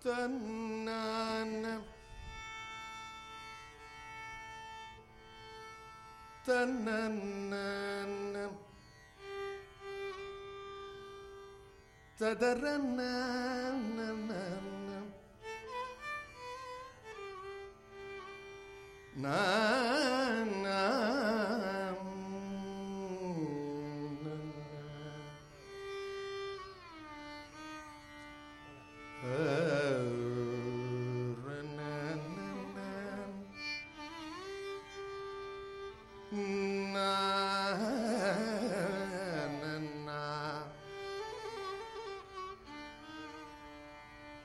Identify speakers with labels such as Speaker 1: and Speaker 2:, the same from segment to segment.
Speaker 1: tanan tananan tadarananan nan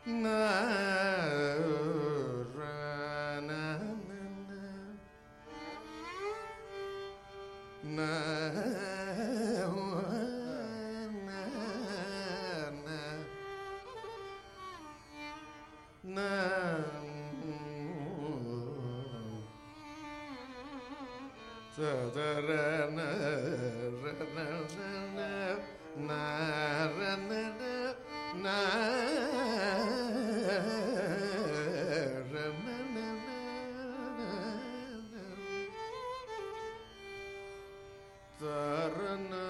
Speaker 1: na Arana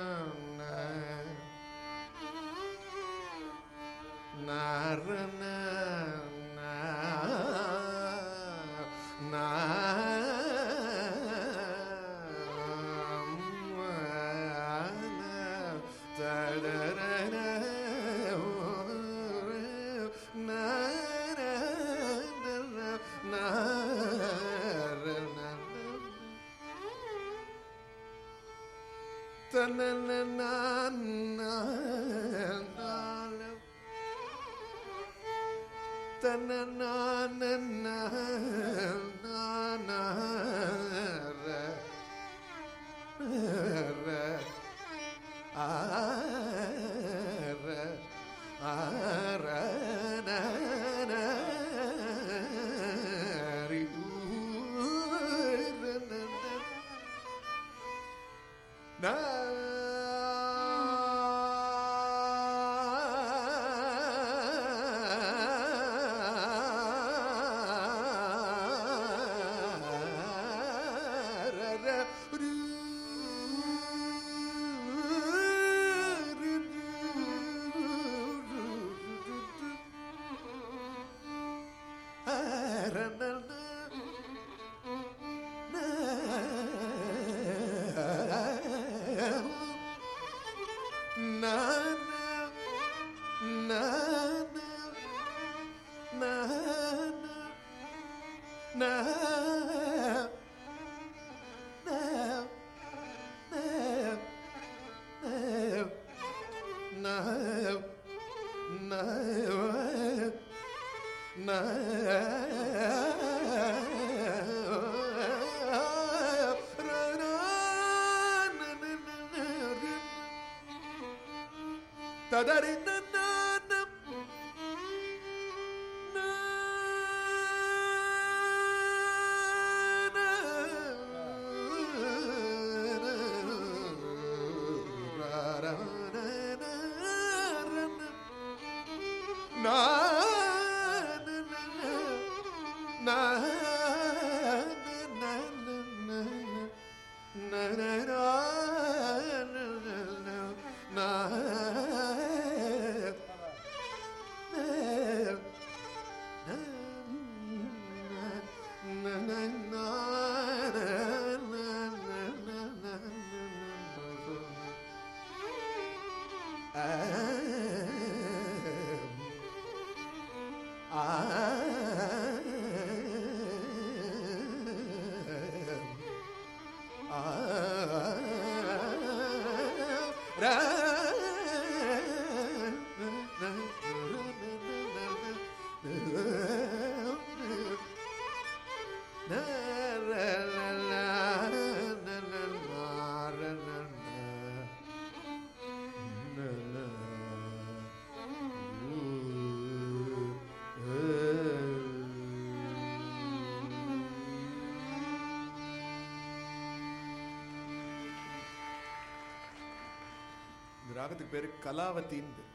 Speaker 1: ராகத்துக்கு பேர் கலாவத்தின்னு பேர்.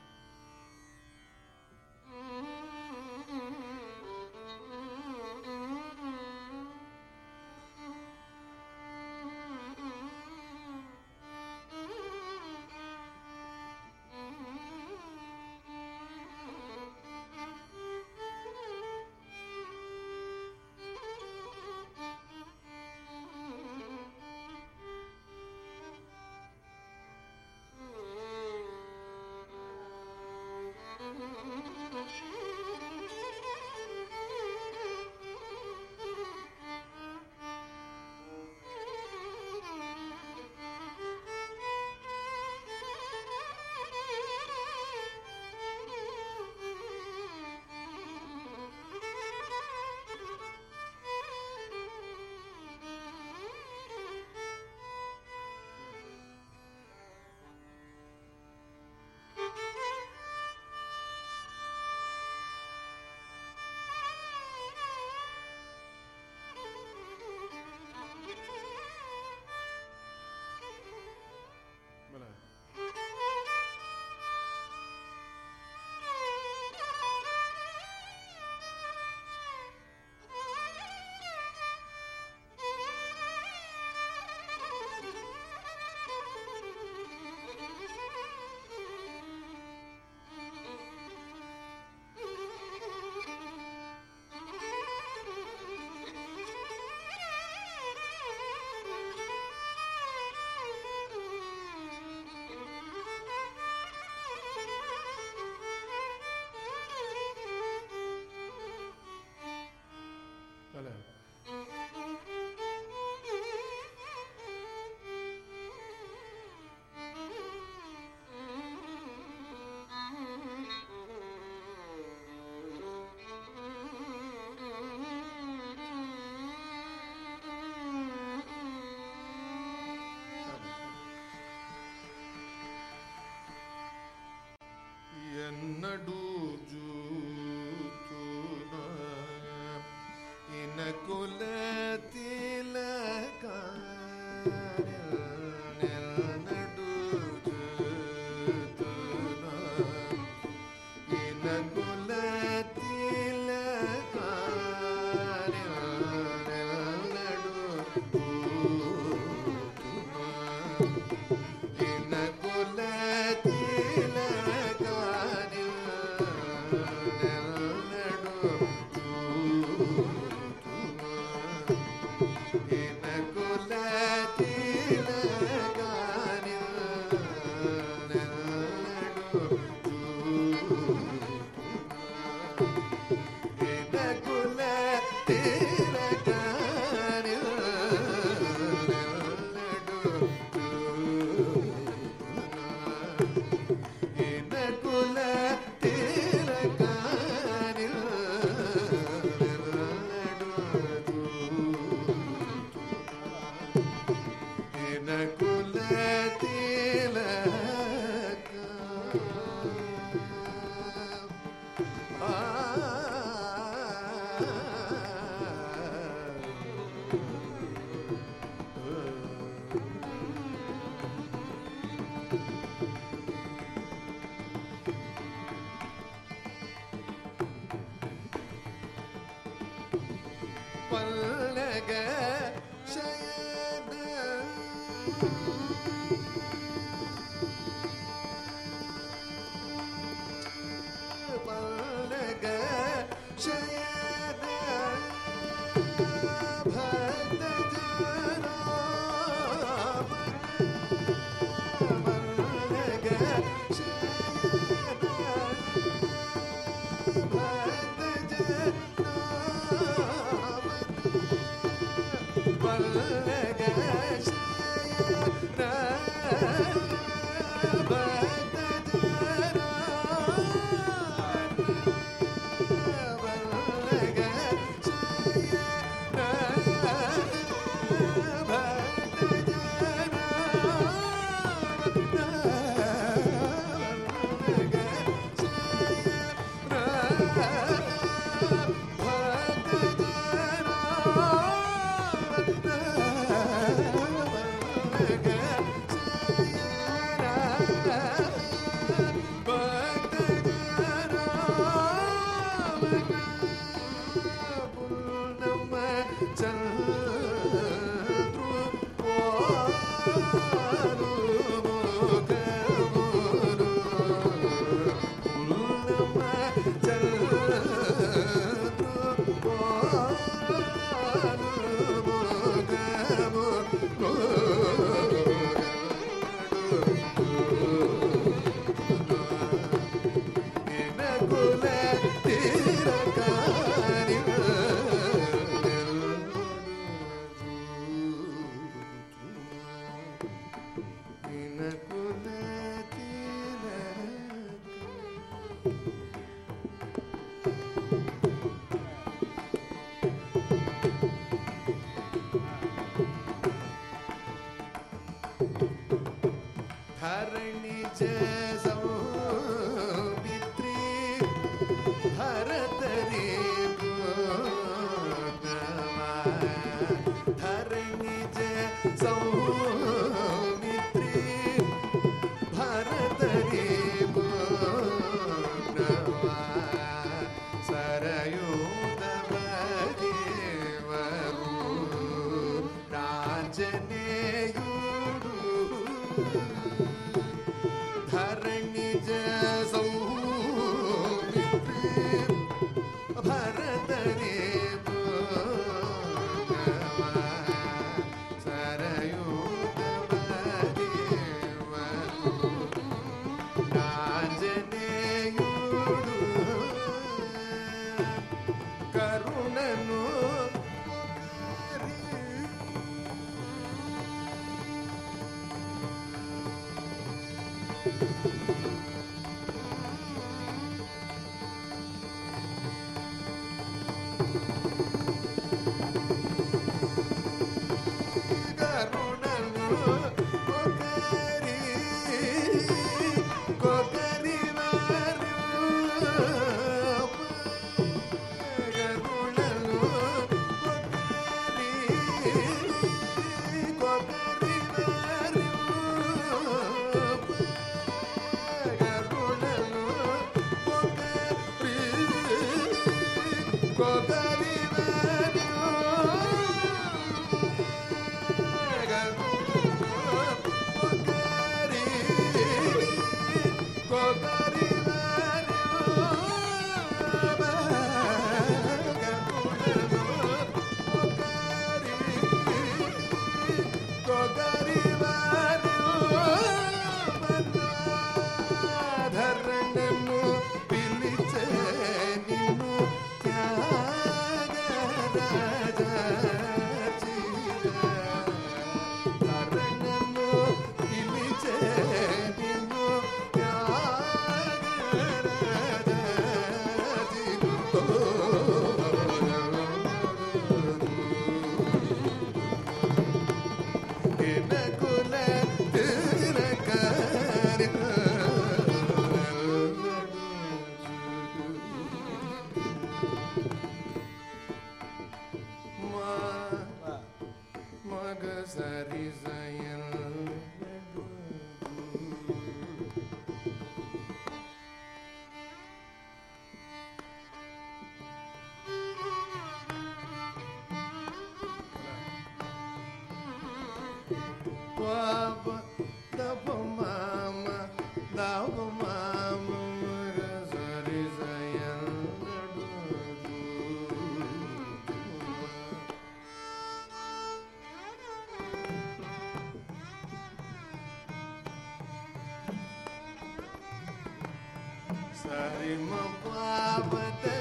Speaker 1: Sari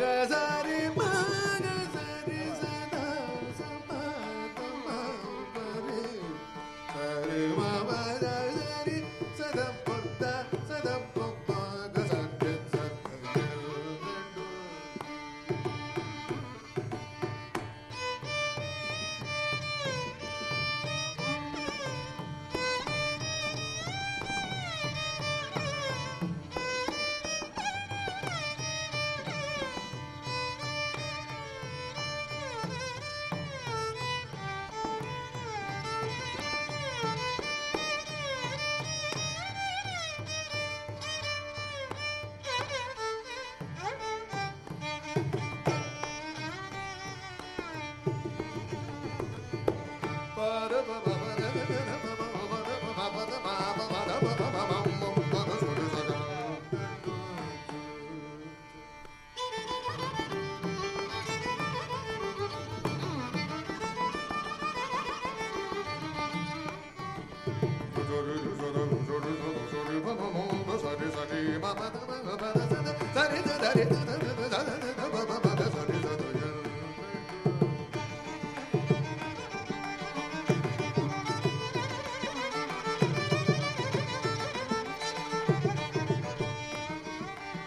Speaker 1: Dasari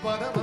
Speaker 1: but am a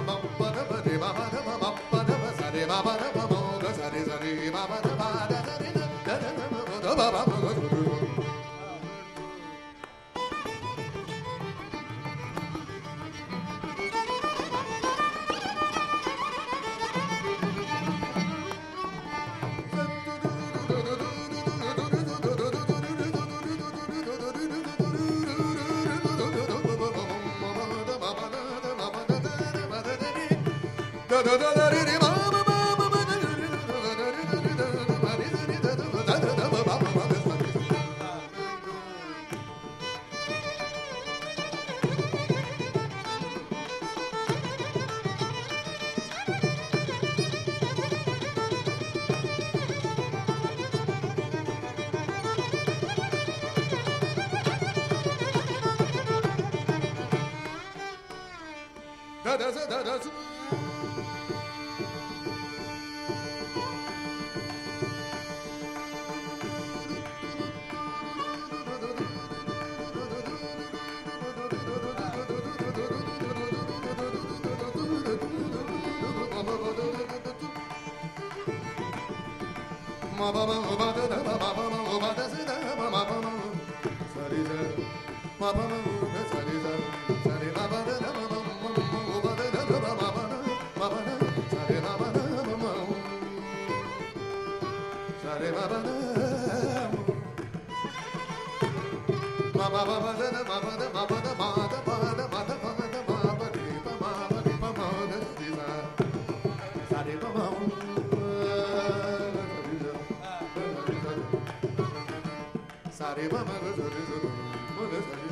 Speaker 1: ba ba ba da da ba ba da ba ba da ba da ba Mother,